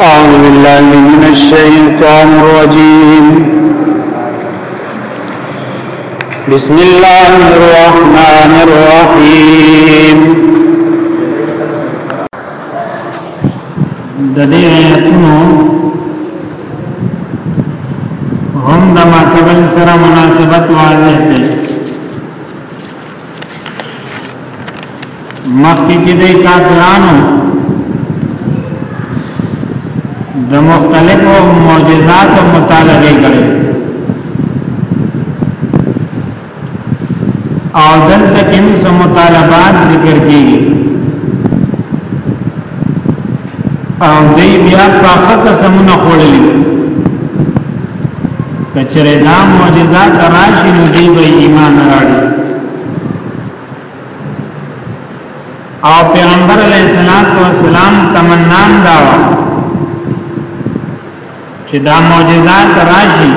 أعوذ بالله من الشيطان الرجيم بسم الله الرحمن الرحيم د دې آیتونو هم د ماقبل سره مناسبت واضح دی مخکې کې د کافرانو د مختلفو معجزاتو مطالبه کړې او دلته کې څه مطالبات ذکر کیږي او دی بیا پاخه قسمونه خوړلی کچره دا معجزات راشي نو دی به ایمان راړي او پیغمبر علیه الصلاۃ والسلام تمنا دا چې دا معجزات راشي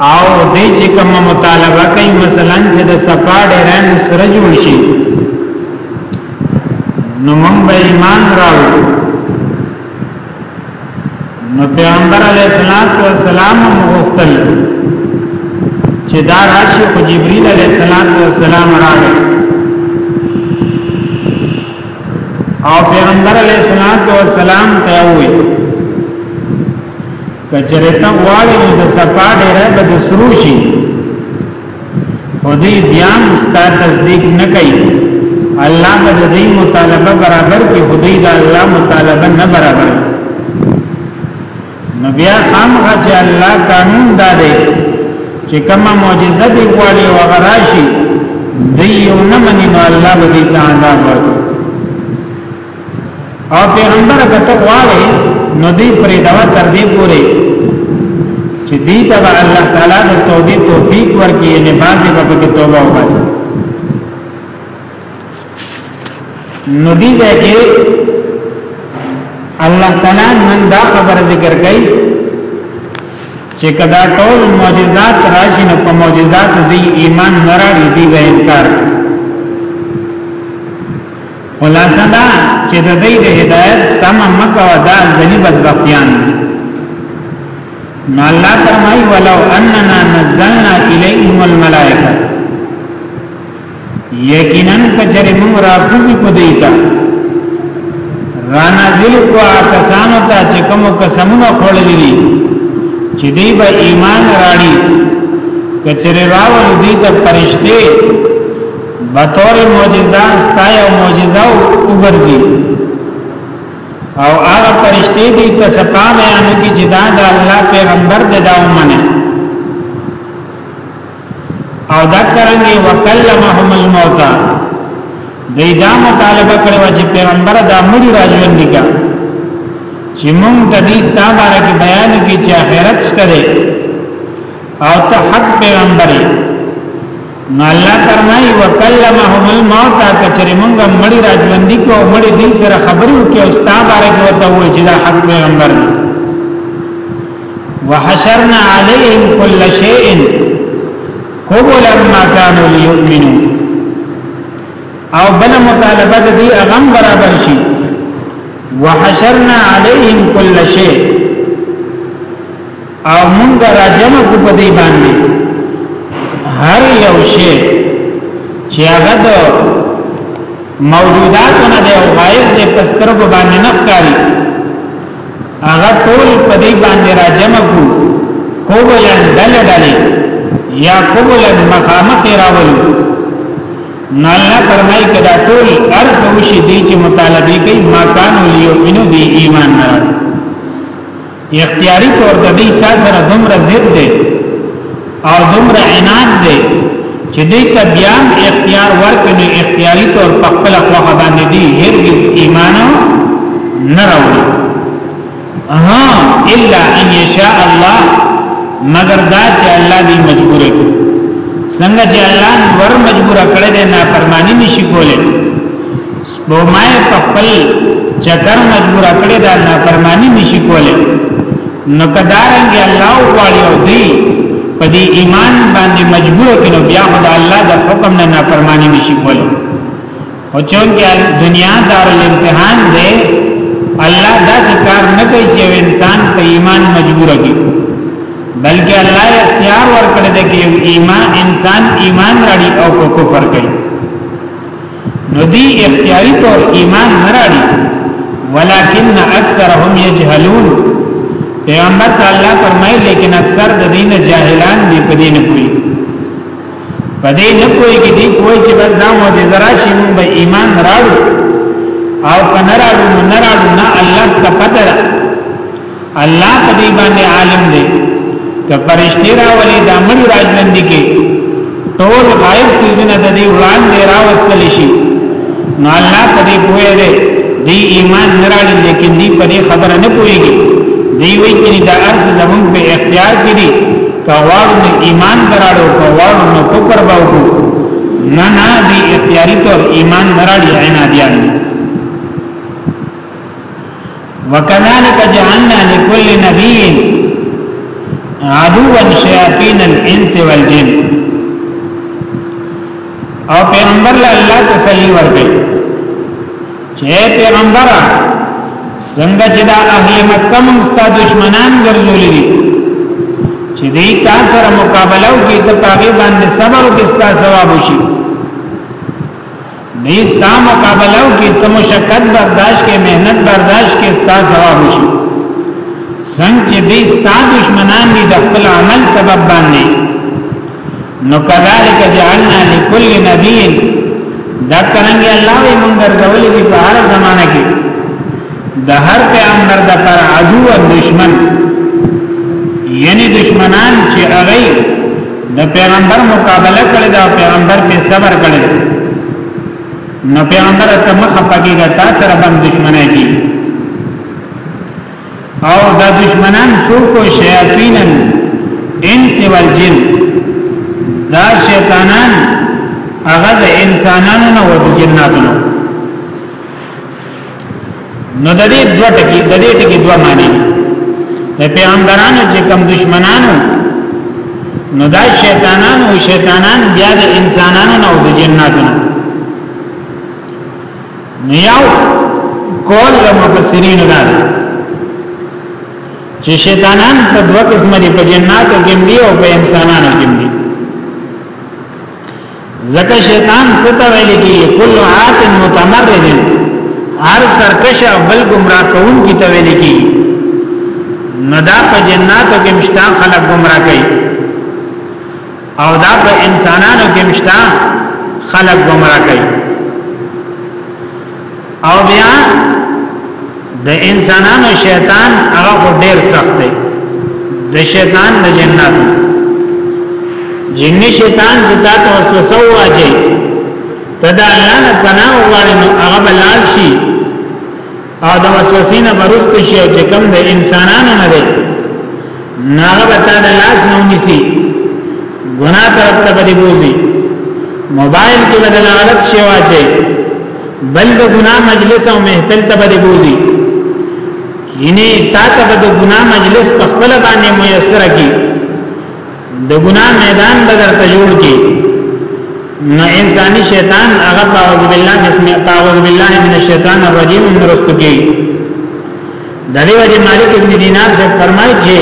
او دې چې کوم مطالبه کوي مثلا چې د صفا ډیران سره جوړ شي نو مونږ به ایمان راوړو نو پیغمبر علیه الصلاۃ والسلام مغفل چې دا راشي خو جبرئیل علیه الصلاۃ والسلام راغی او پیغمبر علیه الصلاۃ والسلام ته وایي کچره ته غواړي نو د صفا ډیره به د سرو شي خدای بیا ستا تصدیق نه کوي الله به د دې مطالبه برابر کې خدای دا الله مطالبه نه برابر نو بیا خامخا چې الله قانون دا دی چې کومه معجزه دی غواړي او غراشي دی یو نه مني نو الله به دې عذاب ورکړي او پیغمبر کته غواړي نو دې پرې دا تر دې پوري چې دې ته الله تعالی د توبې توفیق ورکړي نه بازي په کې توبه وباسي نو دې ځکه الله تعالی نن دا خبر ذکر کړي چې کدا ټول معجزات راشي نو په معجزات دې ایمان نه راړي دې انکار کوي خلاصه دا چې د دې د هدایت تم مکو دا ځنی بدبختیان نو الله فرمای ولو اننا نزلنا الیهم الملائکه یقینا کچره موږ را کوزي کو دیتا را نازل کو کسانو ته چې کوم قسمونه خړلې دي چې دی به ایمان راړي کچره راول دي ته پرشته بطور معجزه ستای او معجزه وګرځي او هغه فرشتي دي ته سپا بیان کی چې دا د الله پیغمبر دی دا ومنه او دا کرانګي وکلمهم الموت دی دا مطالبه کړو چې پیغمبر دا مړي راځوند دي کا چې مونږ د دې ستاره کې بیان کی چې آخرت شته او ته حق پیغمبري نو الله فرمایي وکلمهم الموت کچره مونږ مړی راځوندې کو مړی دې سره خبرې وکي او ستا بارک ورته وایي چې دا حق پیغمبر دی وحشرنا عليهم كل شيء قبلا ما كانوا ليؤمنوا او بل مطالبه دې اغم برابر شي وحشرنا عليهم كل شيء او مونږ راجم کو په دې باندې هر یو شی چې هغه د موجوداتو نه دی او غایب دی په سترګو باندې نه ښکاري هغه ټول په دې باندې راجم کو کوبلن دل دل یا کوبلن مخامخ راول نو الله فرمایي کدا ټول ارس وشي دي چې مطالبه کوي ما کان لیو انو دی ایمان نه اختیاري طور د دې چا سره دومره ضد دی او دومره عناد دی چې دې ته بیا اختیار ورکړي اختیاري طور په خپل خواخه باندې دی هرگز ایمان نه راوړي ها الا ان یشاء الله مگر دا چې الله دې مجبور کړي څنګه چې الله ور مجبور کړی دی نه فرمانی نشي کولای نو ما په خپل چکر مجبور کړی دا نافرمانی نشي کوله نو کدارنګ الله غواړي او دی په دې ایمان باندې مجبور کینو بیا خدای الله د حکم نه نافرمانی نشي کوله او چونکه دنیا دار الامتحان دی الله دا ذکر نه کوي چې انسان په ایمان مجبور کی بلکې الله اختیار ورکړي دی چې ایمان انسان ایمان راړي او کفر کوي نو دی اختیاری طور ایمان نراړي ولکن اکثرهم یجهلون پیغمبر ته الله فرمایي لیکن اکثر د دین جاهلان دی په دین کوي په دې نه کوي کې دی کوی چې بس دا معجزه راشي موږ به ایمان راړو او کنه راړو نه راړو نه الله ته پته الله په دې باندې عالم دی که فرشتي راولي دا مړي راځند کې ټول غایب سيزونه د دې وړاندې راوستل شي نو الله په دې پوهه دی دی ایمان نراړي لیکن دی په دې خبره نه پوهیږي دی وی چې دا ارز زمون په اختیار کې دي کواړو نه ایمان دراړو کواړو نه کوپر باو نه نه دی اختیاري تور ایمان نراړي عینادیان وکذالک جعلنا لكل نبي عدوا شياطين الانس والجن او پیغمبر له الله تسلی ورکړي چې پیغمبر څنګه چې دا اهل مکه موږ ستاسو دشمنان ګرځولې دي چې دې تا سره مقابله وکړي ته هغه باندې صبر وکړي ستاسو ثواب وشي نه ستا مقابله او کې ته مشقت برداشت کې مهنت برداشت کې ستا ثواب شي څنګه چې دې ستا دشمنان دي د خپل عمل سبب باندې نو کذالک جعلنا لكل نبي دا څنګه الله یې مونږ ګرځولې دي په هر زمانہ کې د هر پیغمبر د پر عدو او دشمن یعنی دشمنان چې هغه د پیغمبر مقابله کړی دا پیغمبر په صبر کړی نو پیغمبر ته مخ پکېږي تاسو سره باندې دښمنه کی او دا دشمنان سوکو شیاطینن انس والجن دا شیطانان هغه د انسانانو نه او د جناتو نه نو د دې دوه ټکی د دې ټکی دوه معنی د پیغمبرانو چې کم دشمنانو نو دا شیطانانو او شیطانان بیا د انسانانو نه او د جناتو نه یو کول د مفسرین دا چې شیطانان په دوه قسمه دي په جناتو کې دي او په انسانانو کې دي زکه شیطان ستا ویل کی کل عات متمرد هر سرکش او بل گمراه کون کی ته ویل کی نو دا په جناتو کې مشتا خلق گمراه کوي او دا په انسانانو کې مشتا خلق گمراه کوي او بیا د انسانانو شیطان هغه ډیر سخت دی د شیطان د جنات جنی شیطان چې تا ته وسوسه واچي تدا الله نه پناه وغواړي نو هغه بلال شي او د وسوسې نه برست شي او چې کم د انسانانو نه دی ناغه بتا د لاس نو نیسی ګناه طرف ته بدی بوزي موبایل کې بدل غلط شی واچي بل د ګناه مجلس او محفل ته بدی بوزي ینه تا ته د ګناه مجلس په خپل باندې میسر کی د ګناه میدان بدر ته جوړ کی نو انساني شیطان هغه تعوذ بالله بسم تعوذ بالله من الشیطان الرجیم مرستو کی د دې وجه مالک ابن دینار سے فرمایي چې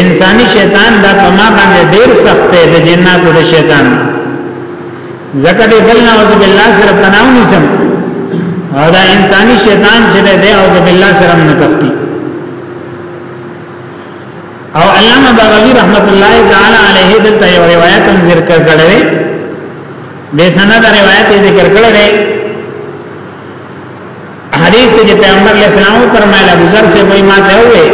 انساني شیطان دا په ما باندې ډیر سخت دی د جناتو د شیطان زکه دې بل نعوذ بالله سره پناه ونیسم او دا انساني شیطان چې دی اعوذ بالله سره نه تختی او علامه بغوی رحمت الله تعالی علیه دلته یو روایت هم ذکر کړی دی به سند روایت ذکر کړی دی حدیث ته چې پیغمبر علیه السلام فرمایله ابو ذر سے وای ما ته وې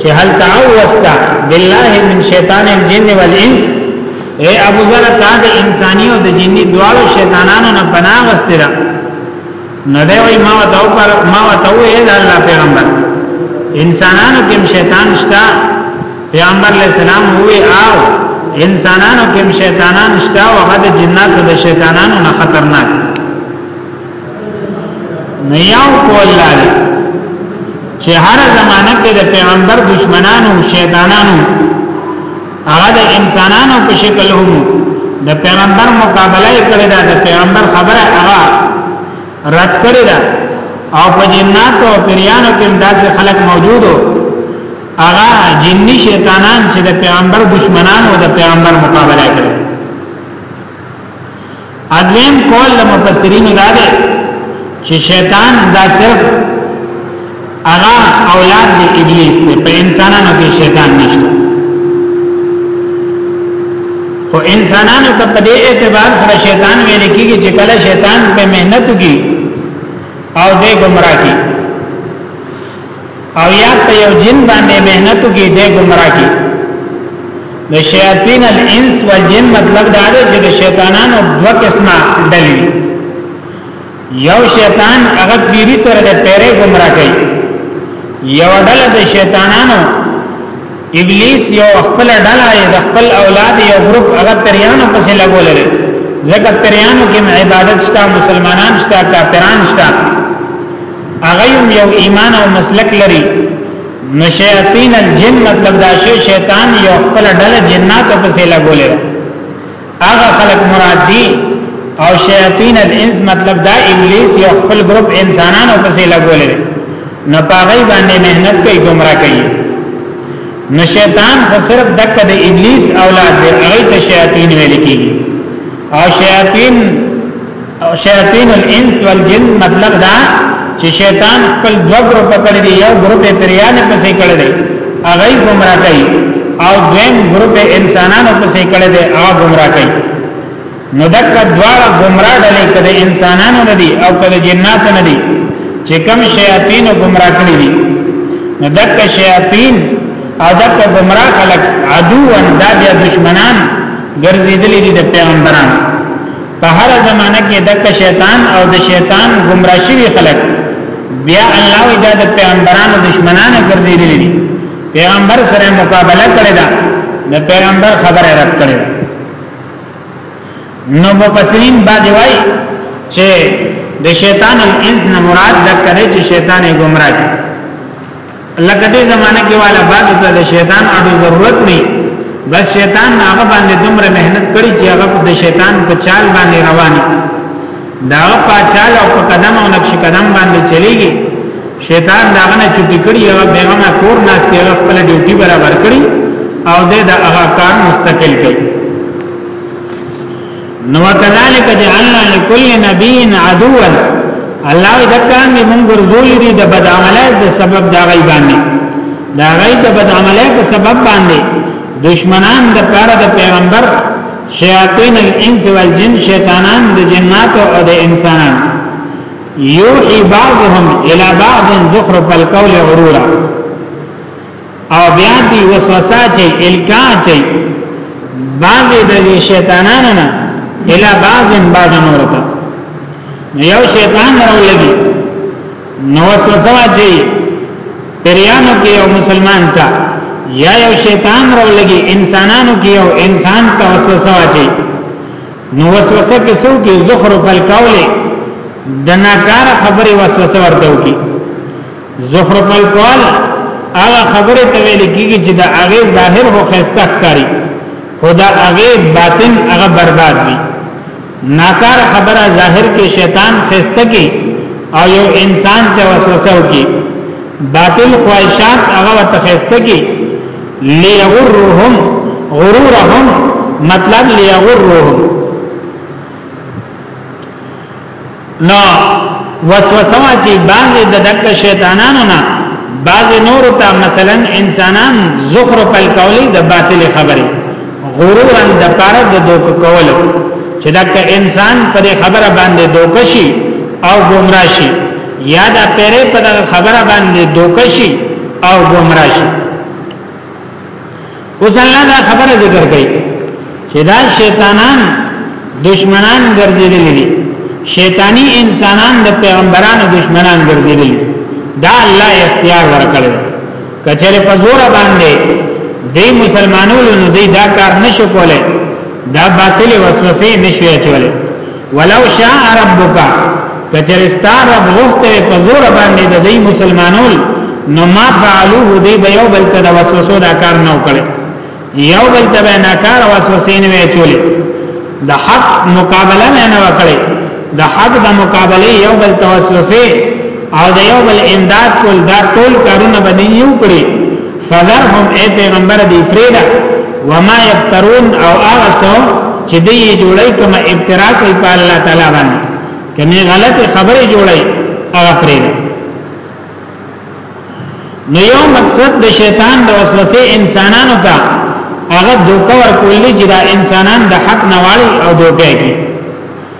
چې هل تعوذت بالله من شیطان الجن والانس اے ابو ذر تا د انساني او د جني دواړو شیطانانو نه پناه واستره نو دی وای ما ته او پر ما ته وې د الله پیغمبر انسانانو کې شیطان شته پیغمبر علیہ السلام وې او انسانانو کې شیطانان شته او هغه د جناتو د شیطانانو نه خطرناک نه یو کول لاره چې هر زمانہ کې د پیغمبر دشمنانو شیطانانو هغه د انسانانو په شکل هم د پیغمبر مقابله کړې ده د پیغمبر خبره هغه رد کړې ده او په جنات او پریانو کې داسې خلک موجودو هغه جنی شیطانان چې د پیغمبر دشمنان او د پیغمبر مقابله کړې ادویم قول د مفسرینو دا دی چې شیطان دا صرف هغه اولاد دی ابلیس دی په انسانانو کې شیطان نشته خو انسانانو ته په دې اعتبار سره شیطان ویل کېږي چې کله شیطان په مهنت کې او دې گمراه کې او یا په یو جن باندې مهنت کې دې گمراه کی د شیاطین الانس والجن مطلب دا دی چې د شیطانانو دوه قسمه ډلې یو شیطان هغه پیری سره د پیره گمراه کوي یو ډله د شیطانانو ابلیس یو خپل ډله د خپل اولاد یو ګروپ هغه پریانو پسې لګولې ځکه پریانو کې عبادت شته مسلمانان شته کافران شته هغه یو ایمان او مسلک لري نو شیاطین الجن مطلب دا شی شیطان یو خپل ډله جنات په څیر لګولې هغه خلق مراد دي او شیاطین الانس مطلب دا ابلیس یو خپل ګروپ انسانانو په څیر لګولې نه پاغي باندې مهنت کوي گمراه کوي نو شیطان خو صرف دک د ابلیس اولاد دی هغه ته شیاطین ویل کیږي او شیاطین او شیاطین الانس والجن مطلب دا چې شیطان خپل دوه ګروپ کړی دی یو ګروپ پریان پسې کړی دی هغه گمراه کوي او دویم ګروپ انسانانو پسې کړی دی هغه گمراه کوي نو دک دواړه گمراه ډلې کده انسانانو نه دي او کده جناتو نه دي چې کوم شیاطین گمراه کړی دي نو دک شیاطین او دک گمراه خلق عدوان دا بیا دشمنان ګرځیدلې دي د پیغمبرانو په هر زمانہ کې د شیطان او د شیطان گمراه شوی خلک بیا الله وی دا د پیغمبرانو دشمنانو ګرځیدلې دي پیغمبر سره مقابله کړی دا د پیغمبر خبره رد کړی نو مفسرین بعضی وای چې د شیطان الانس نه مراد د کړي چې شیطان گمراه لکه دې زمانه کې والا بعد ته د شیطان اړو ضرورت نه بس شیطان هغه باندې دومره مهنت کړی چې هغه د شیطان په چال باندې رواني دا په چال او په قدم او نقش قدم باندې چلیږي شیطان داغه نه چټی کړی هغه بیغمه کور ناشته هغه خپل ډیوټي برابر کړی او د هغه کار مستقل کړي نو کذالک جعلنا لكل نبي عدوا الله دکان دې مونږ ګرځولې دي د بد عمله د سبب دا غي باندې دا غي د بد عمله په سبب باندې دشمنان د پاره د پیغمبر شیاطین الانس والجن شیطانان د جنات او د انسانان یوحی بعضهم الى بعض زخرف القول غرورا او بیا دی وسوسه چي الکا چي بعضی د شیطانانو نه اله بعضن بعض نور ته یو شیطان راولګي نو وسوسه واچي پریانو کې یو مسلمان تا یا یو شیطان راولګي انسانانو کې یو انسان ته وسوسه واچي نو وسوسه کې څو کې زخرف القول د ناکار خبره وسوسه ورته وکي زخرف القول هغه خبره ته ویل کیږي چې دا هغه ظاهر هو خسته ښکاری خدا هغه باطن هغه برباد وي ناکار خبره ظاهر کې شیطان خسته کې او یو انسان ته وسوسه وکي باطل خواهشات هغه ته خسته کې ليغرهم غرورهم مطلب ليغرهم نو وسوسه واچي بعض د دک شیطانانو نه بعض نور ته مثلا انسانان زخرف القولی د باطل خبره غرورن د پاره د دوک کولو چې دک انسان پر خبره باندې دوکشي او گمراه شي یا دا پیره په خبره باندې دوکشي او گمراه شي اوس الله دا خبره ذکر کوي چې دا شیطانان دشمنان ګرځېدلې دي شیطانی انسانان د پیغمبرانو دشمنان ګرځېدلې دا الله اختیار ورکړي کچره په زور باندې د مسلمانانو نو دا کار نشو کولای دا باطل وسوسه نشوي چولای ولو شاء ربک کچرستا رب غفته په زور باندې د دې مسلمانول نو ما فعلوه دې به یو بل ته د وسوسو دا کار نه وکړ یو بل ته به ناکار وسوسې نه وچولې د حق مقابله نه نه وکړي د حق د مقابله یو بل توسوسه او د یو بل امداد کول دا ټول کارونه باندې یو کړی فذرهم اے پیغمبر دی فریدا وما یفترون او هغه سو چې دی جوړی کوم ابترا کوي په الله تعالی باندې کمی غلط خبره جوړی هغه فریدا نو یو مقصد د شیطان د وسوسه انسانانو ته هغه دوکه ورکولې چې دا انسانان د حق نه واړي او دوکه کوي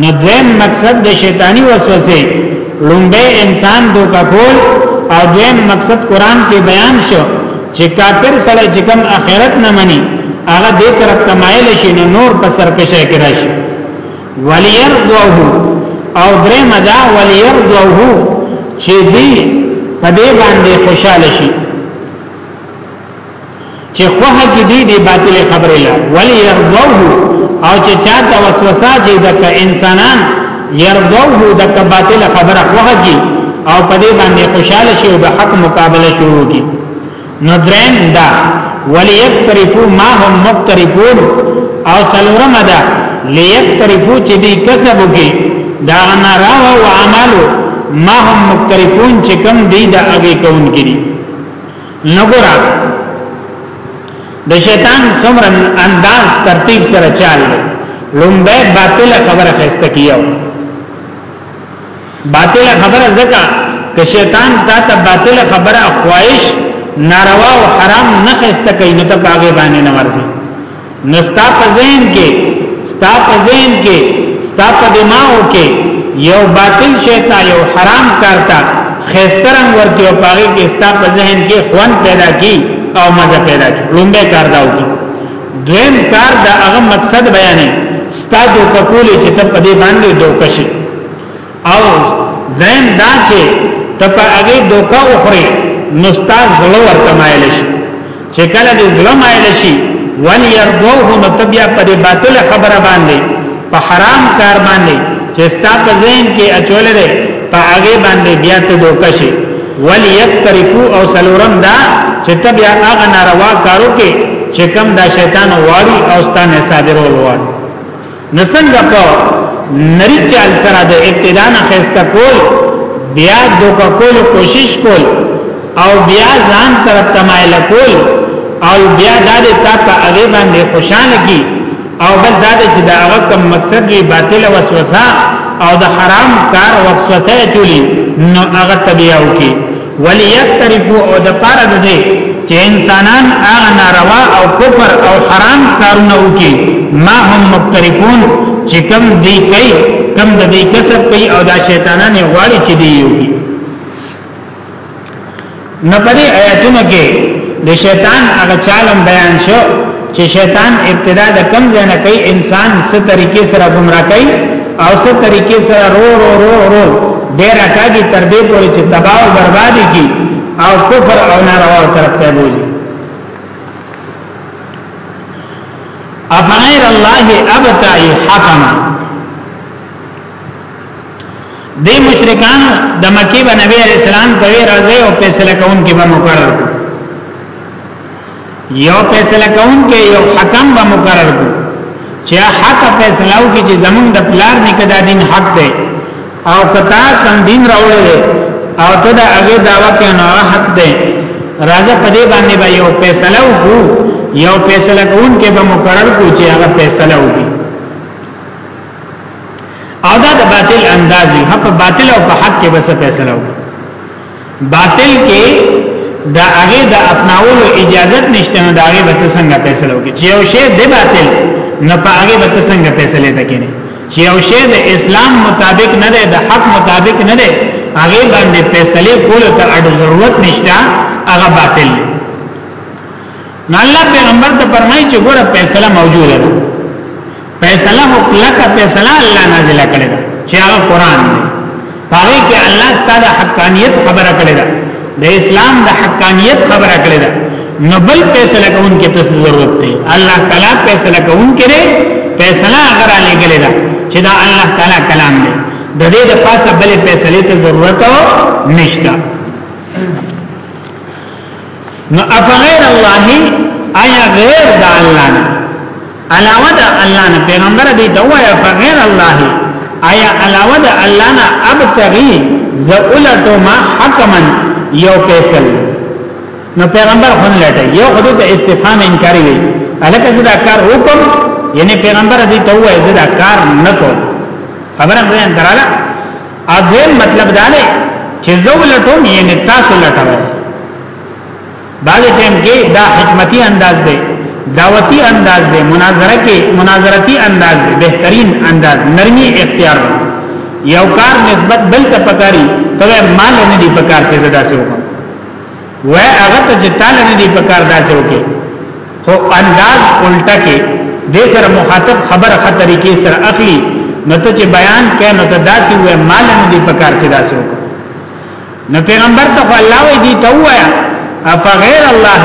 نو دویم مقصد د شیطانی وسوسه لومبه انسان دوکا کول او دویم مقصد قران کې بیان شو چې کافر سره چې کوم اخرت نه مني هغه دې طرف تمایل شي نو نور په سرکشه کې راشي وليرضوه او درې مدا وليرضوه چې دې په دې باندې خوشاله شي چې خوه کې دی دی باطل خبره لا ولی يرضوه او چې چاته وسوسه چې د انسانان يرضوه د باطل خبره خوه کې او په دې باندې خوشاله شي او د حق مقابله شروع کی نو درین دا ولی یقترفو ما هم مقترفون او سلورم دا لیقترفو چې دی کسب وکي دا انا راو او عملو ما هم مقترفون چې کم دی دا اگې کون کړي نګورا د شیطان څومره انداز ترتیب سره چال لومبه باطل خبره خسته کیو باطل خبره زکه که شیطان تا ته باطل خبره خواهش ناروا او حرام نه خسته کوي نو ته باغې باندې نه ورځي نو ستا په ذهن کې ستا په ذهن کې ستا په دماغو کې یو باطل شی تا یو حرام کار تا خسترنګ ورته او پاره کې ستا په ذهن کې خوان پیدا کی او مزه پیدا کی لومبه کار داو کی دویم کار دا هغه مقصد بیانې ستا د کول چې ته په دې باندې دوکشي او دیم دا چې ته په هغه دوکه وخورې نو ستا زړه ورته مایل شي چې کله دې زړه مایل شي وليرضوه نو ته بیا په دې باطل خبره باندې په حرام کار باندې چې ستا په ذهن کې اچول دی په هغه باندې بیا ته دوکه شي وليقترفو او سلورم دا چې ته بیا هغه ناروا کارو کې چې کم دا شیطان واړي او ستانه صادرول واړي نو څنګه په نری چال سره د ابتدا نه خسته کول بیا دوکا کول کوشش کول او بیا ځان طرف تمایل کول او بیا دا د تا په هغه باندې خوشاله کی او بل دا چې دا هغه کوم مقصد وی باطل وسوسه او د حرام کار وسوسه چولی نو هغه تبیاو کی وليقترفو او د پاره د دې چې انسانان هغه ناروا او کفر او حرام کارونه وکي ما هم مقترفون چې کم دی کوي کم د دې کسب کوي او دا شیطانان غواړي چې دی یو کی نو په دې آیاتونو کې د شیطان هغه چالم بیان شو چې شیطان ابتدا د کم ځای نه کوي انسان څه طریقې سره گمراه کوي او څه طریقې سره رو رو رو رو ډیر راکاږي تر دې پورې چې تباہ او بربادي کی او کفر او ناروا طرف ته بوزي افغیر الله ابتعی حکما دی مشرکان د مکی و نبی علیہ السلام دوی رازه او فیصله کون کې به مقرر کړ یو فیصله کوونکی یو حکم به مقرر کو چې حق فیصله او کې چې زمونږ د پلار نه کدا دین حق دی او کتا کم دین راوړل او ته دا هغه داوا کې نه حق دی راځه په دې باندې به یو فیصله وکړو یو فیصله کوونکی به مقرر کو چې هغه فیصله وکړي او دا د باطل انداز وي په باطل او په حق کې به څه فیصله وکړي باطل کې دا هغه د اپناولو اجازت نشته نو دا هغه به څنګه فیصله وکړي چې یو شی د باطل نه په هغه به څنګه فیصله تکینه چې یو شی د اسلام مطابق نه ده د حق مطابق نه ده هغه باندې فیصله کول ته اړ ضرورت نشته هغه باطل دی نو الله پیغمبر ته فرمایي چې ګوره فیصله موجوده ده فیصله کلکه فیصله الله نازله کړې ده چې هغه قران دی پاره کې الله ستاسو حقانیت خبره کړې ده د اسلام د حقانیت خبره کړې ده نو بل فیصله کوونکې ته ضرورت دی الله تعالی فیصله کوونکې ده فیصله هغه را لګلې ده چې دا الله تعالی کلام دی د دې د پاسه بلې فیصلې ته ضرورت نشته نو افغیر الله آیا غیر د الله نه علاوه د الله نه پیغمبر دی ته وایا فغیر الله آیا علاوه د الله نه ابتغي زولتو ما حکما یو فیصل نو پیغمبر خون لټه یو خدای ته استفهام انکاری وی الکه زدا کار حکم یعنی پیغمبر دی ته وای زدا کار نکو خبره غوښنه دراله اذن مطلب دا نه چې زو لټوم یې نه تاسو لټوي بعد ټیم کې دا حکمتي انداز دی دعوتی انداز دی مناظره کې مناظرتی انداز دی بهترین انداز نرمي اختیار یو کار نسبت بل ته پکاري ته مال نه دی پکار چې زدا سي وکړي وای هغه ته چې تعالی نه دی پکار داسې وکي خو انداز الټا کې د سره مخاطب خبر خطرې کې سره اخلي نو ته چې بیان کې نو ته داسې وای مال نه دی پکار چې داسې وکي نو پیغمبر ته الله وی دی ته وایا اف غیر الله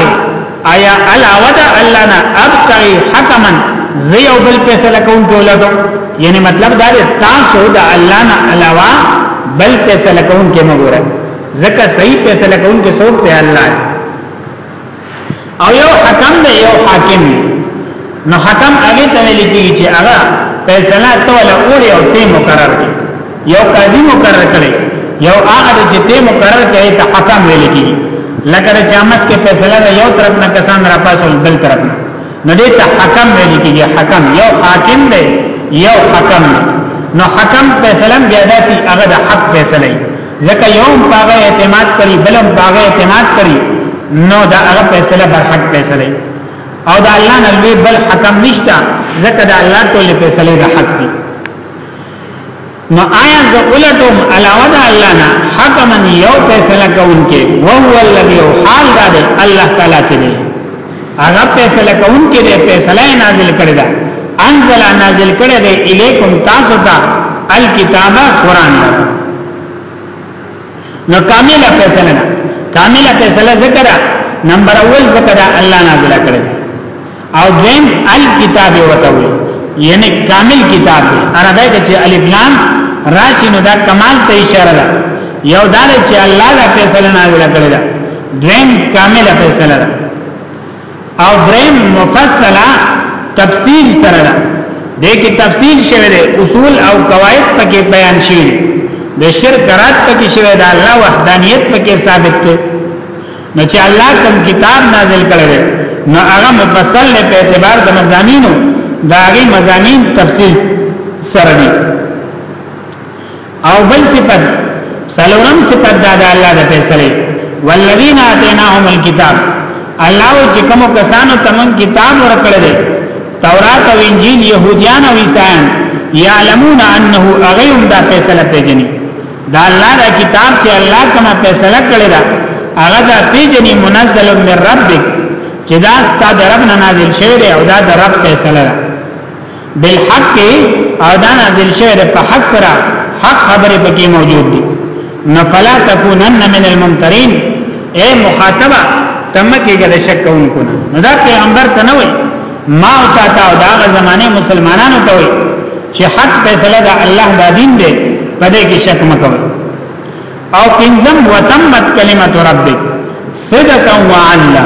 آیا علاوه د الله نه ابتغي حکما زی او بل فیصله کوم ته ولادو یعنی مطلب دا دی تاسو د الله نه علاوه بل فیصله کوم کې مګوره ځکه صحیح فیصله کوونکی څوک دی الله او یو حکم دی یو حاکم نو حکم هغه ته ویل کیږي چې هغه فیصله تول اوري او ته مقرر کړي یو قاضي مقرر کړي یو هغه چې ته مقرر کړي ته حکم ویل کیږي لکه د چامس کې فیصله ده یو طرف نه کسان را پاسول بل طرف نه نو دې ته حکم ویل کیږي حکم یو حاکم دی یو حکم نو حکم فیصله بیا داسي هغه د حق فیصله ځکه یو پاغه اعتماد کړي بلم پاغه اعتماد کړي نو دا هغه فیصله بر حق فیصله او دا الله نه لوی بل حکم نشتا ځکه دا الله ټول فیصله د حق دي نو آیا ز اولتم علاوه د الله نه حکمن یو فیصله کوونکې وهو الذی حال دا دی الله تعالی چې هغه فیصله کون کې د فیصله نازل کړی دا انزل نازل کړی دی الیکم تاسو ته الکتاب قران نو کامله فیصله نه کامله فیصله ذکر نمبر اول ذکر الله نازل کړی او دویم الکتاب وتوی یعنی کامل کتاب عربی کې چې الف لام راشي نو دا کمال ته اشاره ده یو دا چې الله دا فیصله نازل کړی ده دویم کامل فیصله ده او دریم مفصله تفصیل سره ده د کې تفصیل شوه ده اصول او قواعد پکې بیان شوه د شرک رات پکې شوه ده الله وحدانیت پکې ثابت ده نو چې الله کوم کتاب نازل کړی نو هغه مفصل له په اعتبار د مزامینو دا هغه مزامین تفصیل سره دي او بل صفت سلورم صفت دا د الله د فیصله والذین آتیناهم الكتاب الله چې کوم کسانو تمن کتاب ورکړل دي تورات او انجیل يهوديان او عیسایان یعلمون انه اغیهم دا فیصله پیجنی دا الله دا کتاب چې الله کومه فیصله کړی دا هغه دا پیجنی منزل من ربک چې دا ستاسو رب نه نازل شوی دی او دا د رب فیصله ده بالحق او دا نازل شوی د په حق سره حق خبره پکې موجود دي نو فلا تکونن من الممترین اے مخاطبه تم کېږي د شک کوونکو نه نو دا پیغمبر ته نه وای ما او تا ته دا غ زمانه مسلمانانو ته وای چې حق فیصله د الله د دین دی په دې کې شک مکوئ او پنځم وتمت کلمت ربک صدقا وعلا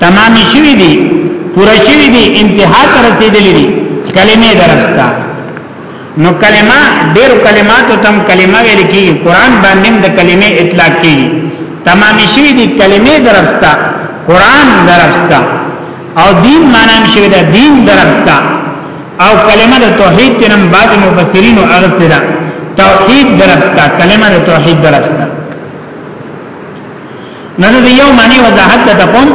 تمام شوی دی پورا شوی دی انتها ته رسیدلی دی کلمه درستا نو کلمه ډیر کلمات او تم کلمه ویل کی قران باندې د کلمه اطلاق کی تمام شوی دی کلمه درستا قران درستا او دین معنی شوی دا دین درستا او کلمه د توحید تنم بعض مفسرین او اغسته دا توحید درستا کلمه د توحید درستا نه د یو معنی وضاحت ته کوم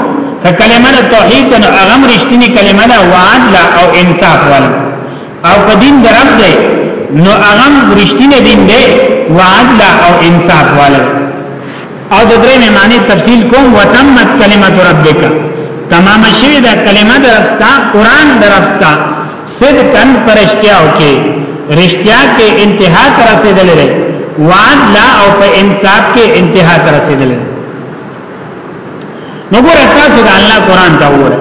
ک کلمه د توحید د هغه رښتینی کلمه ده وعدل او انصاف ول او په دین د رب دی نو هغه رښتینی دین دی وعدل او انصاف ول او د درې معنی تفصیل کوم وتمت کلمه ربک تمام شوی دا کلمه درستا قران درستا صدقا پرشتیاو کې رشتیا کې انتها تر رسیدلې ده وعد لا او په انصاف کې انتها تر رسیدلې نو ګور تاسو د الله قران ته وره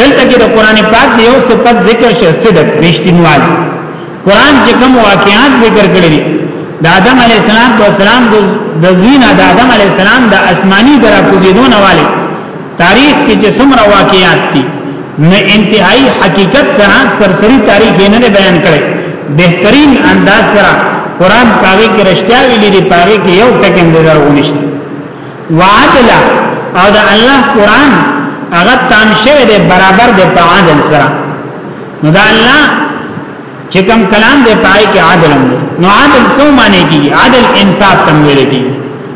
دلته کې د قران پاک دی یو صفت ذکر شه صدق رښتینوال قران چې کوم واقعات ذکر کړی دي د آدم علی السلام د اسلام د زوینه د آدم علی السلام د آسمانی درا کوزیدونه والے تاریخ کې چې څومره واقعیات دي نه انتهایی حقیقت سره سرسری تاریخ یې نه بیان کړي بهترین انداز سره قران پاوی کې رښتیا ویلي دي پاوی کې یو ټکم دې درو نشته وعدل او د الله قران هغه تام شوی دی برابر دی په عادل سره نو دا الله چې کوم کلام دی پای کې عادل هم دی نو عادل سو معنی کیږي عادل انصاف تم ویل کیږي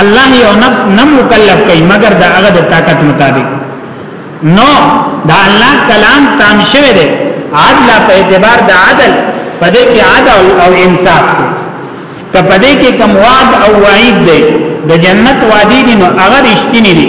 الله یو نفس نه مکلف کوي مګر د هغه د طاقت مطابق نو دا الله کلام تام شوی دی عدل په اعتبار د عدل پدې کې عدل او انصاف دی ته پدې کې کوم وعد او وعید دی د جنت وادي دي نو هغه رښتینی دي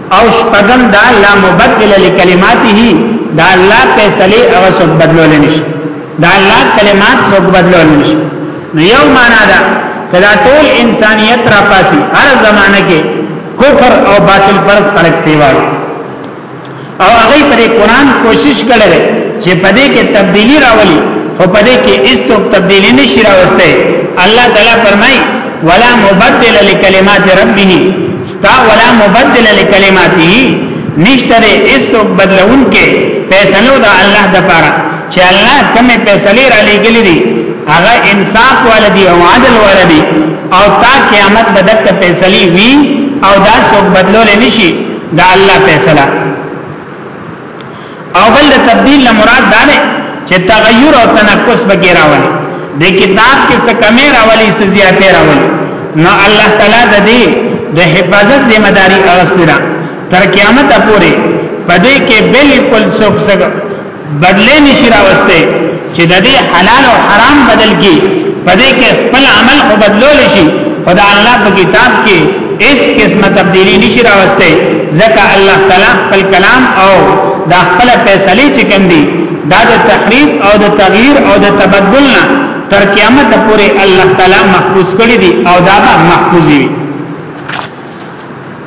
او شپغم دا لا مبدل لکلماته دا الله فیصله هغه څوک بدلول نشي دا الله کلمات څوک بدلول نشي نو یو معنا دا کدا ټول انسانیت را پاسي هر زمانه کې کفر او باطل پر خلق سیوا او هغه پر قرآن کوشش کړي چې پدې کې تبدیلی راولي خو پدې کې هیڅ تبدیلی نشي راوسته الله تعالی فرمایي ولا مبدل لکلمات ربه ستا ولا مبدل لکلماته نشتره ایستو بدلون کې فیصلو دا الله د پاره چې الله کومه فیصله را لګلې دي هغه انصاف ولدي او عدل ولدي او تا قیامت بدکته فیصله وی او دا څوک بدلول نشي دا الله فیصله او بل د تبديل نه مراد دا دی چې تغیر او تنقص بګی راولي د کتاب کې څه کمی راولي څه زیاتې راولي نو الله تعالی د دې د حفاظت ذمہ داری اغستره تر قیامت پورې پدې کې بالکل څوک څوک بدلې نشي راوسته چې د دې حلال او حرام بدل کی په دې کې خپل عمل خو بدلول شي خدا الله په کتاب کې اس قسمه تبدیلی نشي راوسته ځکه الله تعالی خپل کلام او دا خپل فیصله چې کوم دي دا د تحریف او د تغییر او د تبدل نه تر قیامت پورې الله تعالی محفوظ کړی دي او دا به محفوظ وي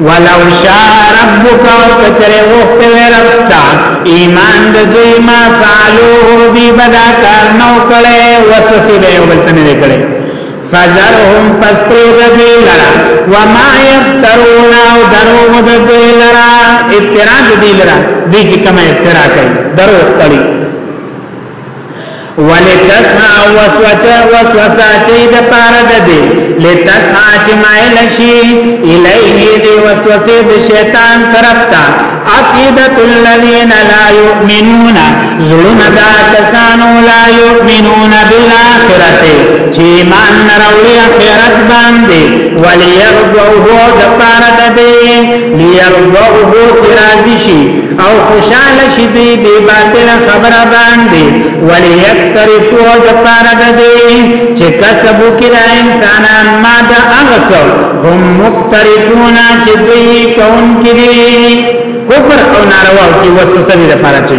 ولو شاء ربک او کچره وخته ورستا ایمان د دوی ما فعلوه دی بدا کار نو کړي وسوسه به یو بل تنه کړي فذرهم پس پرید دی لرا وما یفترون او دروغ د دوی لرا افترا د دوی لرا دی چې کومه افترا کوي دروغ کوي ولتسعى وسوسه وسوسه چې د پاره ده دي لتسعى چې مایل شي الیه دی وسوسه د شیطان طرف ته عقیدت الذین لا یؤمنون زړونه دا کسانو لا یؤمنون بالآخرة چې ایمان نه راوړي آخرت باندې وليرضوه د پاره ده دي ليرضوه چې راضي شي او خوشاله شي دوی به باطل خبره باندې ولی یکترفو د پاره د دې چې کسبو کې د انسانان ما د اغسو هم مقترفون چې دوی کون کې دي کفر او ناروا کې وسوسه دې لپاره چي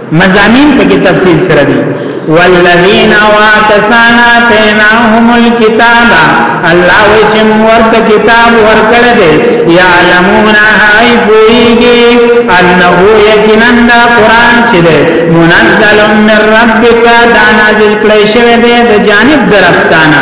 مزامین پکې تفصیل سره دي والذین واکسان اتیناهم الكتاب الله وی چې ورته کتاب ورکړ دې یعلمون هاي پویږي انه یقینا دا قران چې دې منزل من ربک دا نازل کړی شوی دې د جانب درفتانه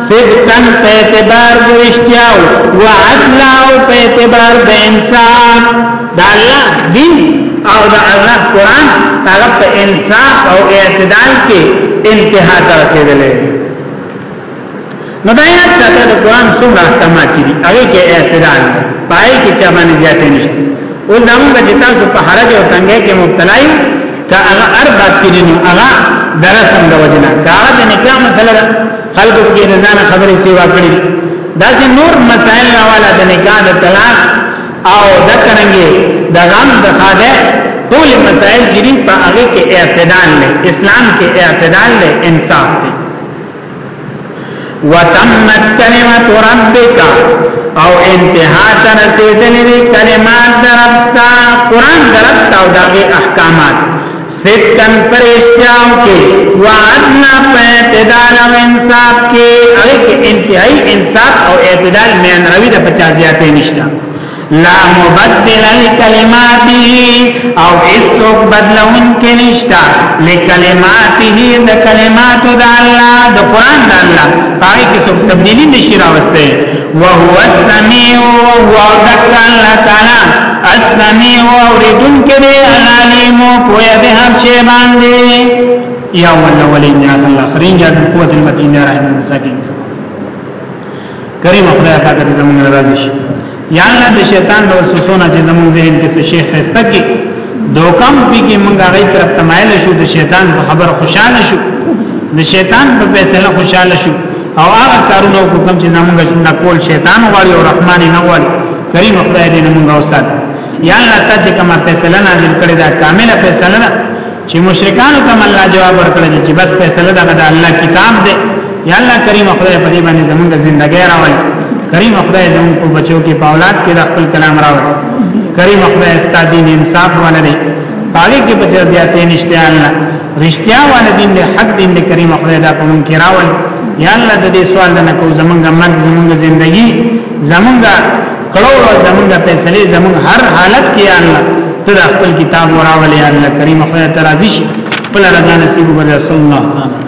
صدقا په اعتبار د رښتیا او عدل او په اعتبار د انصاف دا الله دین او دا الله قران هغه په انصاف او اعتدال کې انتها ته رسیدلې نو دا یاد ساته د قران څومره احکامات دي هغه کې اعتدال پای کې چا باندې زیاتې نشته او دا موږ چې تاسو په حرج او تنګه کې مبتلا یو که هغه اربات کې دي نو هغه درسم د وجنه که هغه د نکاح مسله خلکو کې رضان خبرې سیوا کړې دا چې نور مسائل راواله د نکاح د طلاق او د کرنګي د غم د خاده ټول مسائل چې په هغه کې اعتدال لري اسلام کې اعتدال لري انصاف دی وتمت کلمت ربک او انتها ته رسیدلې کلمات درپستا قران درپستا او دغه احکامات صدقا پر اشتیاو کې وعدلا په اعتدال او انصاف کې هغه کې انتهایی انصاف او اعتدال مین روی د پچا زیاتې نشته لا مبدل لکلماته او اسوک بدلون کې نشتا لکلماته د کلمات د الله د قران د الله پای کې څوک تبدیلی نشي راوسته وهو السميع وهو ذکر الله تعالی اسلامي او اوریدون کړي العلیم پوی به هر شی باندې یا ولا ولین یا الله خرین یا قوت المتین یا رحم المساکین کریم خدای پاک دې زموږ راضي شي یا الله د شیطان د وسوسو نه چې زموږ ذهن کې څه شي خسته کې دوکم پی کې موږ هغه طرف تمایل شو د شیطان په خبر خوشاله شو د شیطان په فیصله خوشاله شو او هغه کارونه وکم چې زموږ څنګه کول شیطان غواړي او رحمان نه غواړي کریم خدای دې موږ اوسات یا الله ته چې کومه فیصله نازل کړې ده کامله فیصله ده چې مشرکانو ته الله جواب ورکړي چې بس فیصله ده د الله کتاب ده یا الله کریم خدای په دې باندې زموږ ژوندګي راوړي کریم خدای زموږ په بچو کې په اولاد کې د خپل کلام راوړي کریم خدای استاد دین انصاف ولري پاګه کې بچا زیاتې نشته الله رښتیا ول دین له حق دین له کریم خدای دا په مونږ کې راول یا الله د دې سوال نه کو زمونږ مرګ زمونږ ژوندۍ زمونږه کړو زمونږه فیصله زمونږ هر حالت کې یا الله ته خپل کتاب وراولې یا الله کریم خو ته راضي شي خپل رضا نصیب وګرځي صلی الله علیه